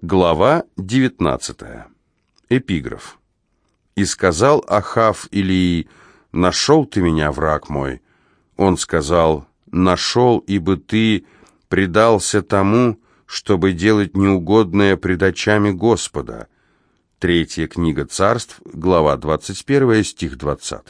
Глава 19. Эпиграф. «И сказал Ахав Илии, нашел ты меня, враг мой. Он сказал, нашел, ибо ты предался тому, чтобы делать неугодное пред очами Господа». Третья книга царств, глава 21, стих 20.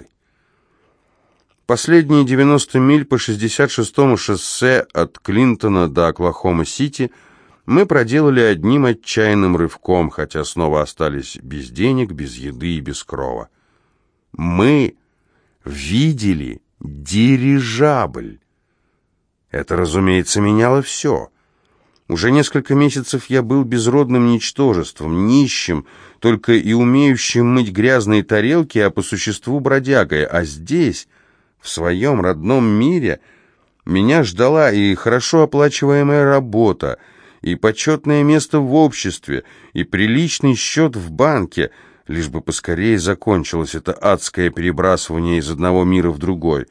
Последние 90 миль по 66-му шоссе от Клинтона до Оклахома-Сити – мы проделали одним отчаянным рывком, хотя снова остались без денег, без еды и без крова. Мы видели дирижабль. Это, разумеется, меняло все. Уже несколько месяцев я был безродным ничтожеством, нищим, только и умеющим мыть грязные тарелки, а по существу бродягой. А здесь, в своем родном мире, меня ждала и хорошо оплачиваемая работа — и почетное место в обществе, и приличный счет в банке, лишь бы поскорее закончилось это адское перебрасывание из одного мира в другой.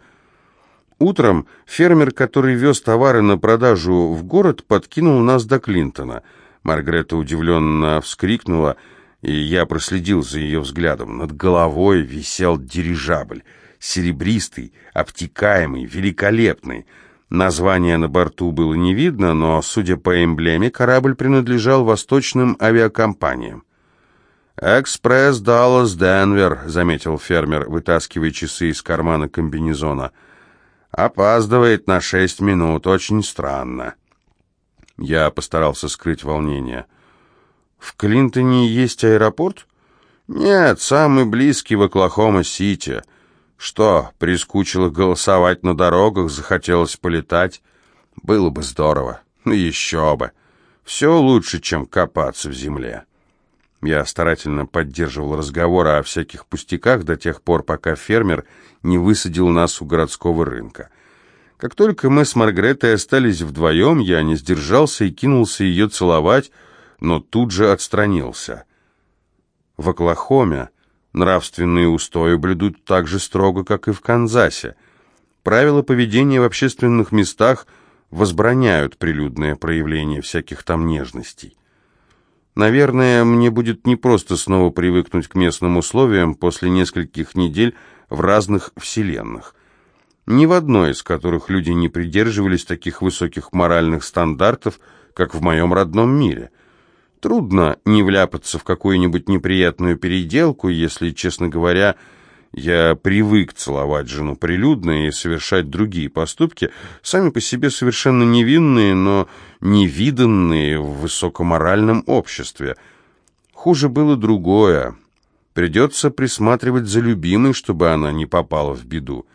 Утром фермер, который вез товары на продажу в город, подкинул нас до Клинтона. Маргарета удивленно вскрикнула, и я проследил за ее взглядом. Над головой висел дирижабль, серебристый, обтекаемый, великолепный. Название на борту было не видно, но, судя по эмблеме, корабль принадлежал восточным авиакомпаниям. «Экспресс Даллас-Денвер», — заметил фермер, вытаскивая часы из кармана комбинезона. «Опаздывает на шесть минут, очень странно». Я постарался скрыть волнение. «В Клинтоне есть аэропорт?» «Нет, самый близкий в Оклахома-Сити». Что, прискучило голосовать на дорогах, захотелось полетать? Было бы здорово. Ну еще бы. Все лучше, чем копаться в земле. Я старательно поддерживал разговоры о всяких пустяках до тех пор, пока фермер не высадил нас у городского рынка. Как только мы с Маргаретой остались вдвоем, я не сдержался и кинулся ее целовать, но тут же отстранился. В Оклахоме Нравственные устои блюдут так же строго, как и в Канзасе. Правила поведения в общественных местах возбраняют прилюдное проявление всяких там нежностей. Наверное, мне будет непросто снова привыкнуть к местным условиям после нескольких недель в разных вселенных. Ни в одной из которых люди не придерживались таких высоких моральных стандартов, как в моем родном мире – Трудно не вляпаться в какую-нибудь неприятную переделку, если, честно говоря, я привык целовать жену прилюдно и совершать другие поступки, сами по себе совершенно невинные, но невиданные в высокоморальном обществе. Хуже было другое. Придется присматривать за любимой, чтобы она не попала в беду.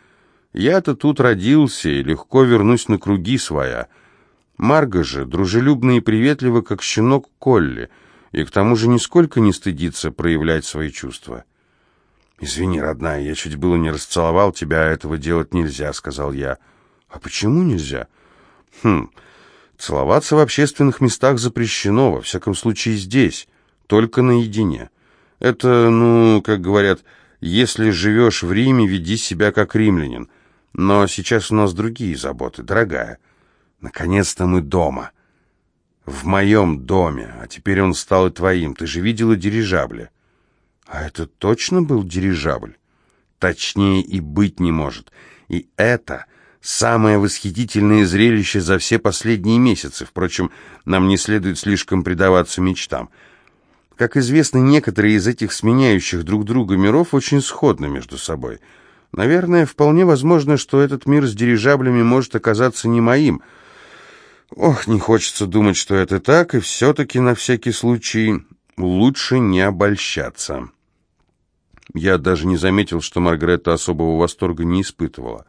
Я-то тут родился и легко вернусь на круги своя. Марга же дружелюбна и приветлива, как щенок Колли, и к тому же нисколько не стыдится проявлять свои чувства. «Извини, родная, я чуть было не расцеловал тебя, а этого делать нельзя», — сказал я. «А почему нельзя?» «Хм, целоваться в общественных местах запрещено, во всяком случае здесь, только наедине. Это, ну, как говорят, если живешь в Риме, веди себя как римлянин. Но сейчас у нас другие заботы, дорогая». Наконец-то мы дома. В моем доме, а теперь он стал и твоим. Ты же видела дирижабли. А это точно был дирижабль? Точнее и быть не может. И это самое восхитительное зрелище за все последние месяцы. Впрочем, нам не следует слишком предаваться мечтам. Как известно, некоторые из этих сменяющих друг друга миров очень сходны между собой. Наверное, вполне возможно, что этот мир с дирижаблями может оказаться не моим – Ох, не хочется думать, что это так, и все-таки на всякий случай лучше не обольщаться. Я даже не заметил, что Маргарета особого восторга не испытывала.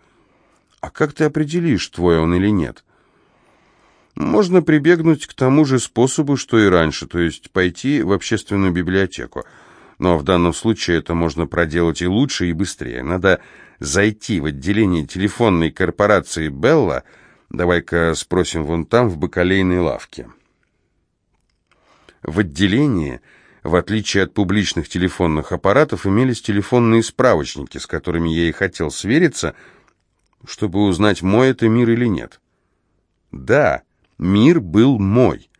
А как ты определишь, твой он или нет? Можно прибегнуть к тому же способу, что и раньше, то есть пойти в общественную библиотеку. Но в данном случае это можно проделать и лучше, и быстрее. Надо зайти в отделение телефонной корпорации «Белла», Давай-ка спросим вон там, в бакалейной лавке. В отделении, в отличие от публичных телефонных аппаратов, имелись телефонные справочники, с которыми я и хотел свериться, чтобы узнать, мой это мир или нет. Да, мир был мой.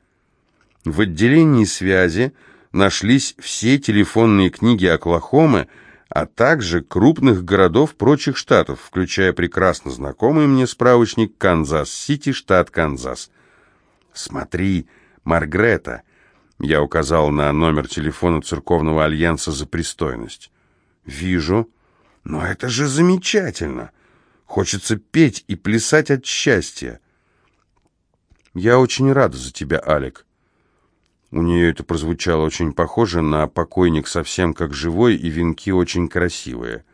В отделении связи нашлись все телефонные книги Оклахомы, а также крупных городов прочих штатов, включая прекрасно знакомый мне справочник «Канзас-Сити, штат Канзас». «Смотри, Маргрета!» Я указал на номер телефона Церковного Альянса за пристойность. «Вижу. Но это же замечательно! Хочется петь и плясать от счастья!» «Я очень рада за тебя, Алек. У нее это прозвучало очень похоже на покойник совсем как живой, и венки очень красивые.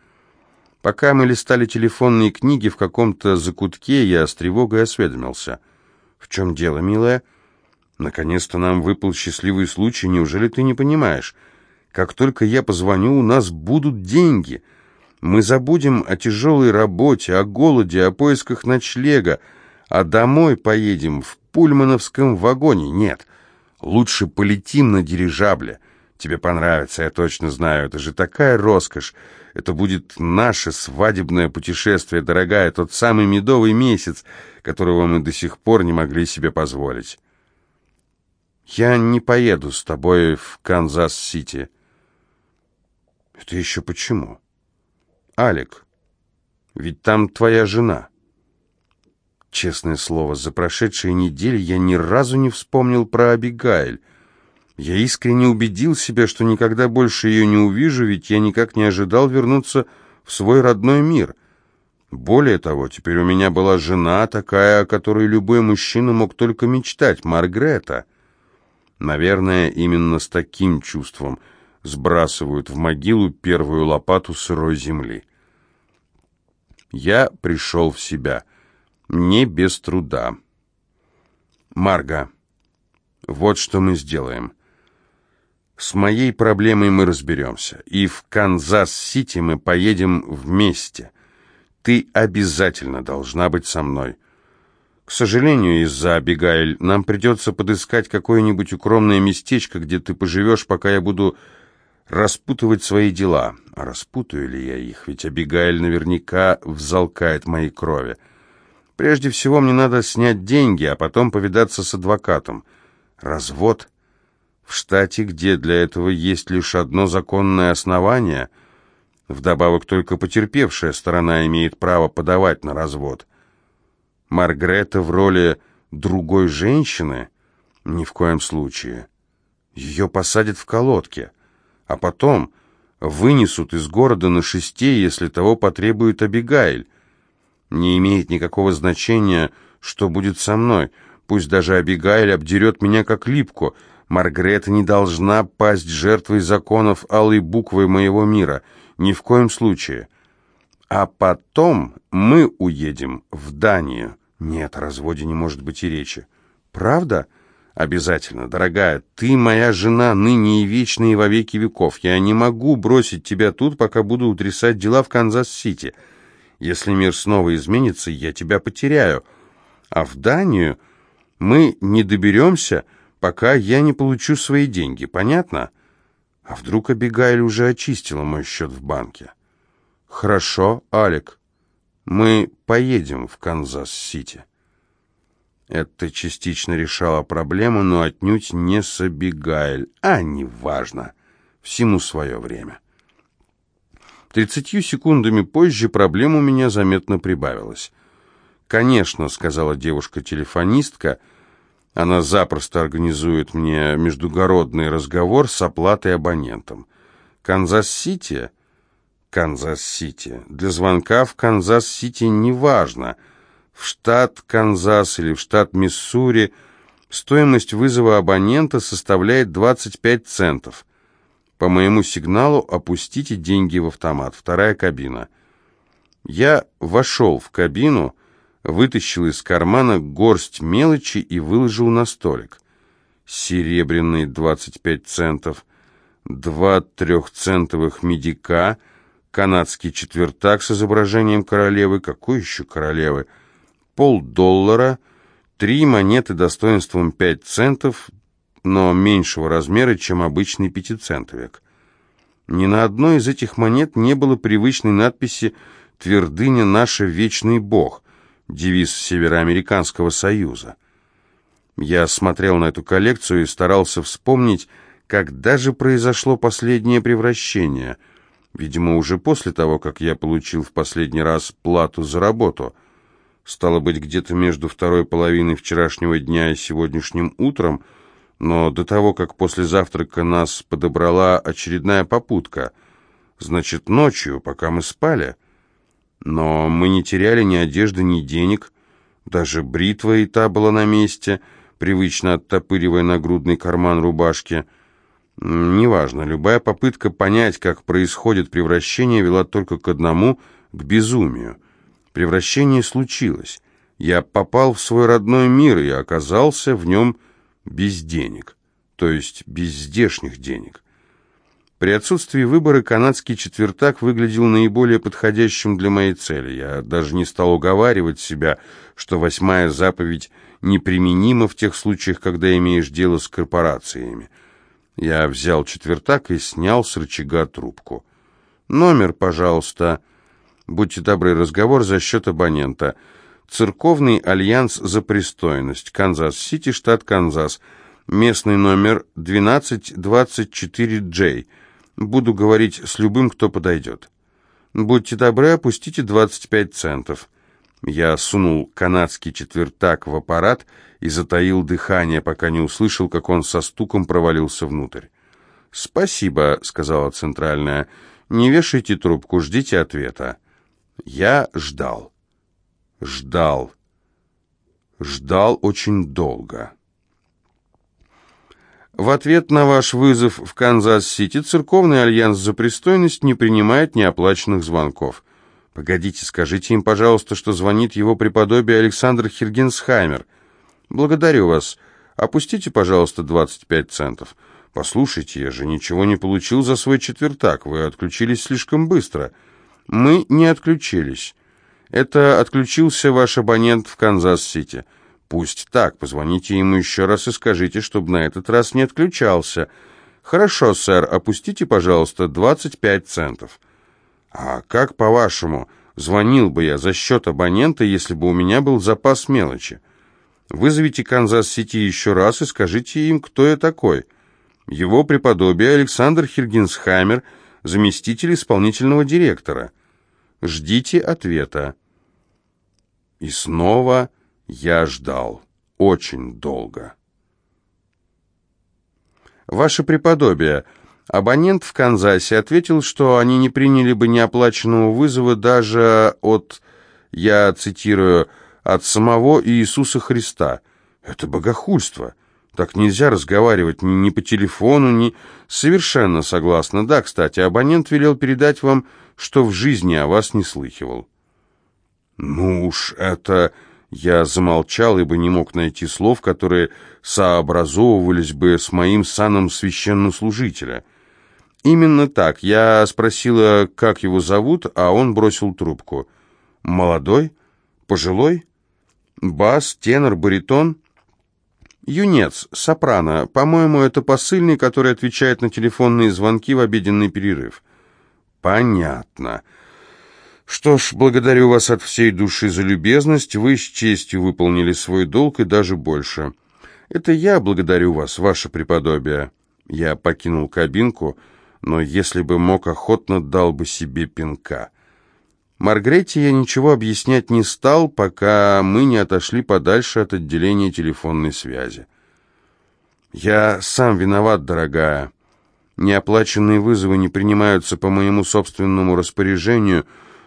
Пока мы листали телефонные книги в каком-то закутке, я с тревогой осведомился. «В чем дело, милая?» «Наконец-то нам выпал счастливый случай, неужели ты не понимаешь? Как только я позвоню, у нас будут деньги. Мы забудем о тяжелой работе, о голоде, о поисках ночлега, а домой поедем в пульмановском вагоне. Нет». Лучше полетим на дирижабле. Тебе понравится, я точно знаю. Это же такая роскошь. Это будет наше свадебное путешествие, дорогая, тот самый медовый месяц, которого мы до сих пор не могли себе позволить. Я не поеду с тобой в Канзас-Сити. Это еще почему? Алик, ведь там твоя жена. Честное слово, за прошедшие недели я ни разу не вспомнил про Абигайль. Я искренне убедил себя, что никогда больше ее не увижу, ведь я никак не ожидал вернуться в свой родной мир. Более того, теперь у меня была жена, такая, о которой любой мужчина мог только мечтать, Маргрета. Наверное, именно с таким чувством сбрасывают в могилу первую лопату сырой земли. Я пришел в себя — не без труда. Марга, вот что мы сделаем. С моей проблемой мы разберемся, и в Канзас-Сити мы поедем вместе. Ты обязательно должна быть со мной. К сожалению, из-за Абигайль нам придется подыскать какое-нибудь укромное местечко, где ты поживешь, пока я буду распутывать свои дела. А распутаю ли я их? Ведь Абигайль наверняка взалкает моей крови. Прежде всего мне надо снять деньги, а потом повидаться с адвокатом. Развод в штате, где для этого есть лишь одно законное основание. Вдобавок только потерпевшая сторона имеет право подавать на развод. Маргрета в роли другой женщины? Ни в коем случае. Ее посадят в колодке, а потом вынесут из города на шесте, если того потребует Абигайль. Не имеет никакого значения, что будет со мной. Пусть даже Абигайль обдерет меня как липку. Маргарета не должна пасть жертвой законов алой буквы моего мира. Ни в коем случае. А потом мы уедем в Данию. Нет, о разводе не может быть и речи. Правда? Обязательно, дорогая. Ты моя жена, ныне и вечно и во веки веков. Я не могу бросить тебя тут, пока буду утрясать дела в Канзас-Сити. Если мир снова изменится, я тебя потеряю. А в Данию мы не доберемся, пока я не получу свои деньги. Понятно? А вдруг Абигайль уже очистила мой счет в банке? Хорошо, Алик. Мы поедем в Канзас-Сити. Это частично решало проблему, но отнюдь не с Абигайль. А, неважно. Всему свое время. Тридцатью секундами позже проблем у меня заметно прибавилось. «Конечно», — сказала девушка-телефонистка, — «она запросто организует мне междугородный разговор с оплатой абонентом. Канзас-Сити?» «Канзас-Сити. Для звонка в Канзас-Сити неважно. В штат Канзас или в штат Миссури стоимость вызова абонента составляет 25 центов». По моему сигналу опустите деньги в автомат. Вторая кабина. Я вошел в кабину, вытащил из кармана горсть мелочи и выложил на столик. Серебряный 25 центов, два трехцентовых медика, канадский четвертак с изображением королевы, какой еще королевы, полдоллара, три монеты достоинством 5 центов, но меньшего размера, чем обычный пятицентовик. Ни на одной из этих монет не было привычной надписи «Твердыня наша вечный бог», девиз Североамериканского союза. Я смотрел на эту коллекцию и старался вспомнить, когда же произошло последнее превращение. Видимо, уже после того, как я получил в последний раз плату за работу. Стало быть, где-то между второй половиной вчерашнего дня и сегодняшним утром, но до того, как после завтрака нас подобрала очередная попутка. Значит, ночью, пока мы спали. Но мы не теряли ни одежды, ни денег. Даже бритва и та была на месте, привычно оттопыривая нагрудный карман рубашки. Неважно, любая попытка понять, как происходит превращение, вела только к одному — к безумию. Превращение случилось. Я попал в свой родной мир и оказался в нем без денег, то есть без здешних денег. При отсутствии выбора канадский четвертак выглядел наиболее подходящим для моей цели. Я даже не стал уговаривать себя, что восьмая заповедь неприменима в тех случаях, когда имеешь дело с корпорациями. Я взял четвертак и снял с рычага трубку. «Номер, пожалуйста». «Будьте добры, разговор за счет абонента». Церковный альянс за пристойность. Канзас-Сити, штат Канзас. Местный номер 1224J. Буду говорить с любым, кто подойдет. Будьте добры, опустите 25 центов. Я сунул канадский четвертак в аппарат и затаил дыхание, пока не услышал, как он со стуком провалился внутрь. «Спасибо», — сказала центральная. «Не вешайте трубку, ждите ответа». Я ждал. Ждал. Ждал очень долго. В ответ на ваш вызов в Канзас-Сити церковный альянс за пристойность не принимает неоплаченных звонков. Погодите, скажите им, пожалуйста, что звонит его преподобие Александр Хергенсхаймер. Благодарю вас. Опустите, пожалуйста, 25 центов. Послушайте, я же ничего не получил за свой четвертак. Вы отключились слишком быстро. Мы не отключились. Это отключился ваш абонент в Канзас-Сити. Пусть так, позвоните ему еще раз и скажите, чтобы на этот раз не отключался. Хорошо, сэр, опустите, пожалуйста, 25 центов. А как, по-вашему, звонил бы я за счет абонента, если бы у меня был запас мелочи? Вызовите Канзас-Сити еще раз и скажите им, кто я такой. Его преподобие Александр Хергенсхаймер, заместитель исполнительного директора. Ждите ответа. И снова я ждал. Очень долго. Ваше преподобие, абонент в Канзасе ответил, что они не приняли бы неоплаченного вызова даже от, я цитирую, от самого Иисуса Христа. Это богохульство. Так нельзя разговаривать ни, ни по телефону, ни... Совершенно согласна. Да, кстати, абонент велел передать вам, что в жизни о вас не слыхивал. «Ну уж это...» Я замолчал, ибо не мог найти слов, которые сообразовывались бы с моим саном священнослужителя. Именно так. Я спросила, как его зовут, а он бросил трубку. «Молодой? Пожилой? Бас, тенор, баритон?» «Юнец, сопрано. По-моему, это посыльный, который отвечает на телефонные звонки в обеденный перерыв». «Понятно». «Что ж, благодарю вас от всей души за любезность. Вы с честью выполнили свой долг и даже больше. Это я благодарю вас, ваше преподобие». Я покинул кабинку, но если бы мог, охотно дал бы себе пинка. Маргрете я ничего объяснять не стал, пока мы не отошли подальше от отделения телефонной связи. «Я сам виноват, дорогая. Неоплаченные вызовы не принимаются по моему собственному распоряжению»,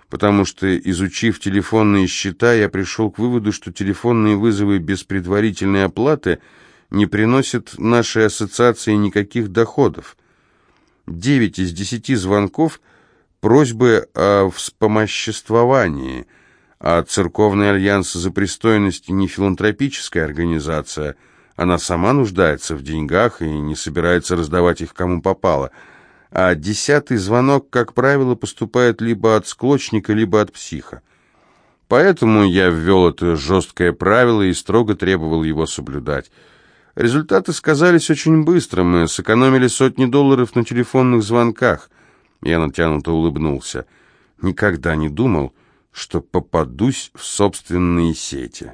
потому что, изучив телефонные счета, я пришел к выводу, что телефонные вызовы без предварительной оплаты не приносят нашей ассоциации никаких доходов. Девять из десяти звонков – просьбы о вспомоществовании, а Церковный альянс за пристойность не филантропическая организация, она сама нуждается в деньгах и не собирается раздавать их кому попало – а десятый звонок, как правило, поступает либо от склочника, либо от психа. Поэтому я ввел это жесткое правило и строго требовал его соблюдать. Результаты сказались очень быстро, мы сэкономили сотни долларов на телефонных звонках. Я натянуто улыбнулся. Никогда не думал, что попадусь в собственные сети.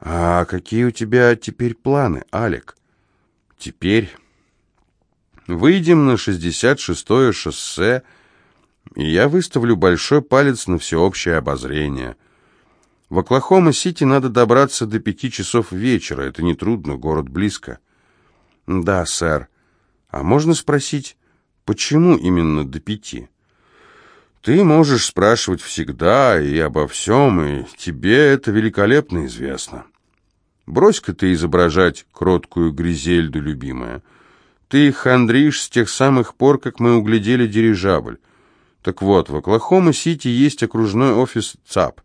«А какие у тебя теперь планы, Алек?» «Теперь...» «Выйдем на 66-е шоссе, и я выставлю большой палец на всеобщее обозрение. В Оклахома-Сити надо добраться до пяти часов вечера. Это нетрудно, город близко». «Да, сэр. А можно спросить, почему именно до пяти?» Ты можешь спрашивать всегда и обо всем, и тебе это великолепно известно. Брось-ка ты изображать кроткую Гризельду, любимая. Ты хандришь с тех самых пор, как мы углядели дирижабль. Так вот, в Оклахома-Сити есть окружной офис ЦАП,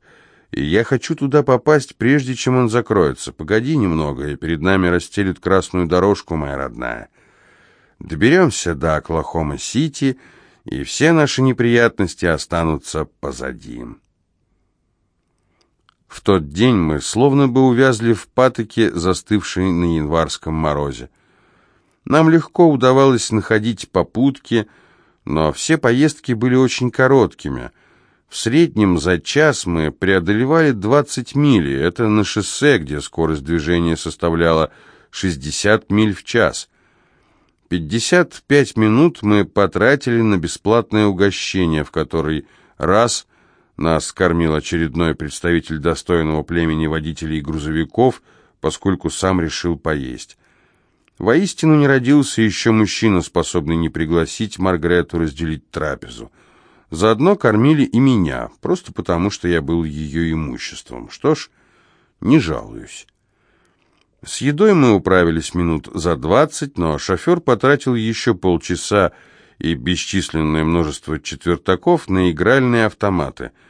и я хочу туда попасть, прежде чем он закроется. Погоди немного, и перед нами расстелят красную дорожку, моя родная. Доберемся до Оклахома-Сити, и все наши неприятности останутся позади. В тот день мы словно бы увязли в патоке, застывшей на январском морозе. Нам легко удавалось находить попутки, но все поездки были очень короткими. В среднем за час мы преодолевали 20 миль, это на шоссе, где скорость движения составляла 60 миль в час. 55 минут мы потратили на бесплатное угощение, в который раз нас кормил очередной представитель достойного племени водителей грузовиков, поскольку сам решил поесть. Воистину не родился еще мужчина, способный не пригласить Маргарету разделить трапезу. Заодно кормили и меня, просто потому что я был ее имуществом. Что ж, не жалуюсь. С едой мы управились минут за двадцать, но шофер потратил еще полчаса и бесчисленное множество четвертаков на игральные автоматы —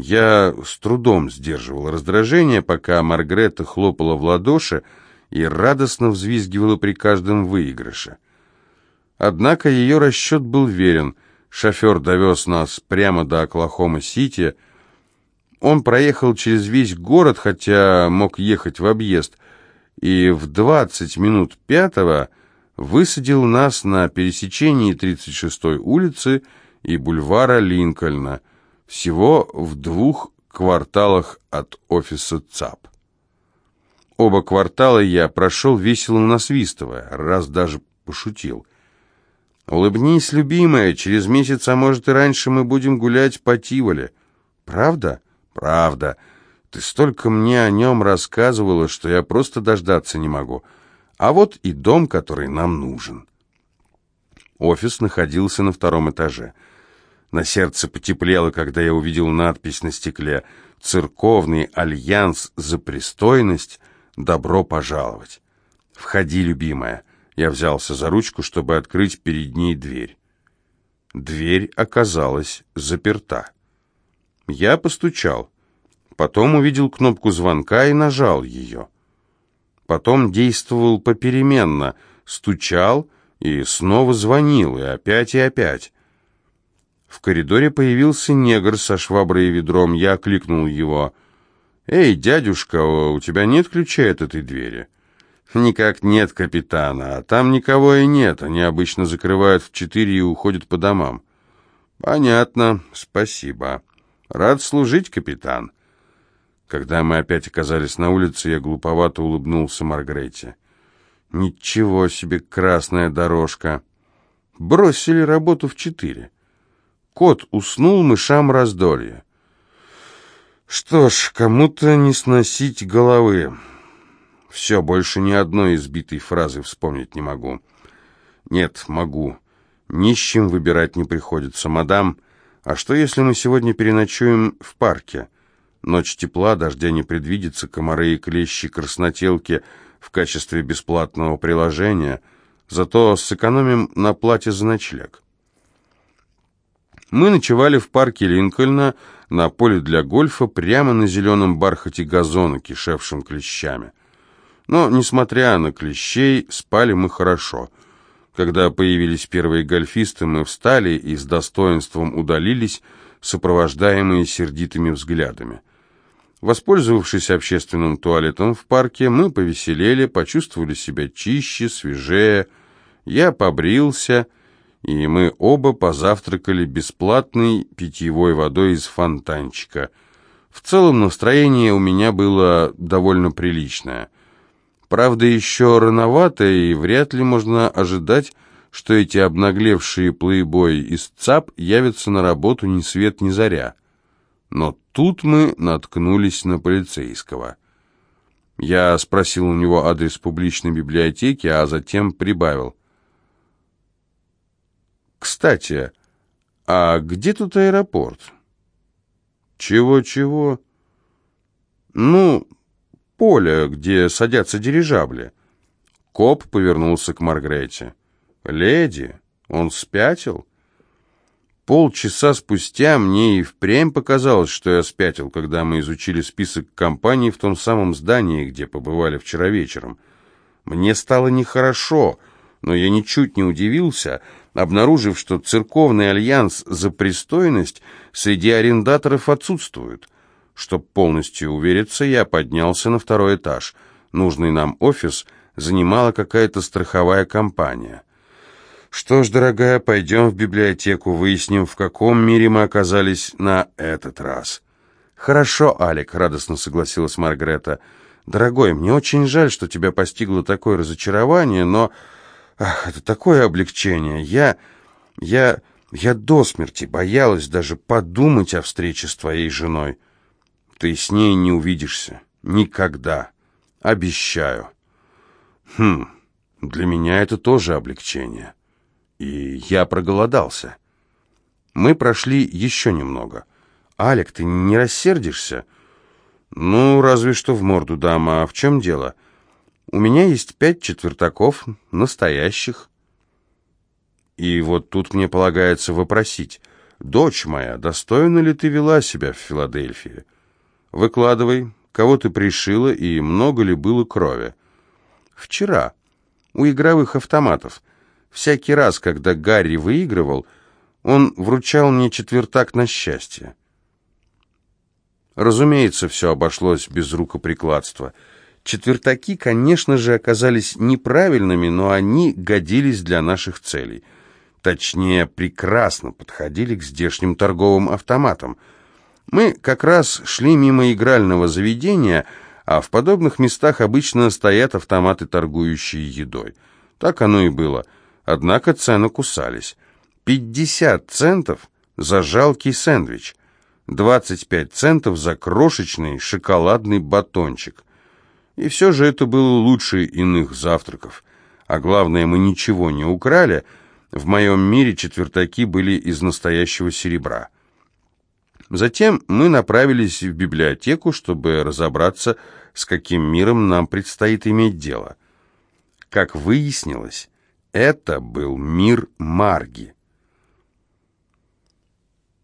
я с трудом сдерживал раздражение, пока Маргрета хлопала в ладоши и радостно взвизгивала при каждом выигрыше. Однако ее расчет был верен. Шофер довез нас прямо до Оклахома-Сити. Он проехал через весь город, хотя мог ехать в объезд, и в 20 минут пятого высадил нас на пересечении 36-й улицы и бульвара Линкольна – всего в двух кварталах от офиса ЦАП. Оба квартала я прошел весело насвистывая, раз даже пошутил. «Улыбнись, любимая, через месяц, а может и раньше, мы будем гулять по Тиволе». «Правда?» «Правда. Ты столько мне о нем рассказывала, что я просто дождаться не могу. А вот и дом, который нам нужен». Офис находился на втором этаже. На сердце потеплело, когда я увидел надпись на стекле «Церковный альянс за пристойность. Добро пожаловать». «Входи, любимая». Я взялся за ручку, чтобы открыть перед ней дверь. Дверь оказалась заперта. Я постучал. Потом увидел кнопку звонка и нажал ее. Потом действовал попеременно. Стучал и снова звонил, и опять, и опять. В коридоре появился негр со шваброй и ведром. Я окликнул его. «Эй, дядюшка, у тебя нет ключа от этой двери?» «Никак нет, капитана. А там никого и нет. Они обычно закрывают в четыре и уходят по домам». «Понятно. Спасибо. Рад служить, капитан». Когда мы опять оказались на улице, я глуповато улыбнулся Маргрете. «Ничего себе красная дорожка! Бросили работу в четыре. Кот уснул, мышам раздолье. Что ж, кому-то не сносить головы. Все, больше ни одной избитой фразы вспомнить не могу. Нет, могу. Нищим выбирать не приходится, мадам. А что, если мы сегодня переночуем в парке? Ночь тепла, дождя не предвидится, комары и клещи, краснотелки в качестве бесплатного приложения. Зато сэкономим на плате за ночлег. Мы ночевали в парке Линкольна на поле для гольфа прямо на зеленом бархате газона, кишевшем клещами. Но, несмотря на клещей, спали мы хорошо. Когда появились первые гольфисты, мы встали и с достоинством удалились, сопровождаемые сердитыми взглядами. Воспользовавшись общественным туалетом в парке, мы повеселели, почувствовали себя чище, свежее. Я побрился и мы оба позавтракали бесплатной питьевой водой из фонтанчика. В целом настроение у меня было довольно приличное. Правда, еще рановато, и вряд ли можно ожидать, что эти обнаглевшие плейбои из ЦАП явятся на работу ни свет ни заря. Но тут мы наткнулись на полицейского. Я спросил у него адрес публичной библиотеки, а затем прибавил. «Кстати, а где тут аэропорт?» «Чего-чего?» «Ну, поле, где садятся дирижабли». Коп повернулся к Маргрете. «Леди, он спятил?» Полчаса спустя мне и впрямь показалось, что я спятил, когда мы изучили список компаний в том самом здании, где побывали вчера вечером. Мне стало нехорошо, но я ничуть не удивился, обнаружив, что церковный альянс за пристойность среди арендаторов отсутствует. Чтобы полностью увериться, я поднялся на второй этаж. Нужный нам офис занимала какая-то страховая компания. Что ж, дорогая, пойдем в библиотеку, выясним, в каком мире мы оказались на этот раз. Хорошо, Алик, радостно согласилась Маргарета. Дорогой, мне очень жаль, что тебя постигло такое разочарование, но... Ах, это такое облегчение. Я... я... я до смерти боялась даже подумать о встрече с твоей женой. Ты с ней не увидишься. Никогда. Обещаю. Хм, для меня это тоже облегчение и я проголодался. Мы прошли еще немного. «Алек, ты не рассердишься?» «Ну, разве что в морду дама. А в чем дело?» «У меня есть пять четвертаков, настоящих». И вот тут мне полагается вопросить, «Дочь моя, достойно ли ты вела себя в Филадельфии? Выкладывай, кого ты пришила и много ли было крови?» «Вчера, у игровых автоматов». Всякий раз, когда Гарри выигрывал, он вручал мне четвертак на счастье. Разумеется, все обошлось без рукоприкладства. Четвертаки, конечно же, оказались неправильными, но они годились для наших целей. Точнее, прекрасно подходили к здешним торговым автоматам. Мы как раз шли мимо игрального заведения, а в подобных местах обычно стоят автоматы, торгующие едой. Так оно и было – Однако цены кусались. 50 центов за жалкий сэндвич, 25 центов за крошечный шоколадный батончик. И все же это было лучше иных завтраков. А главное, мы ничего не украли. В моем мире четвертаки были из настоящего серебра. Затем мы направились в библиотеку, чтобы разобраться, с каким миром нам предстоит иметь дело. Как выяснилось, это был мир Марги.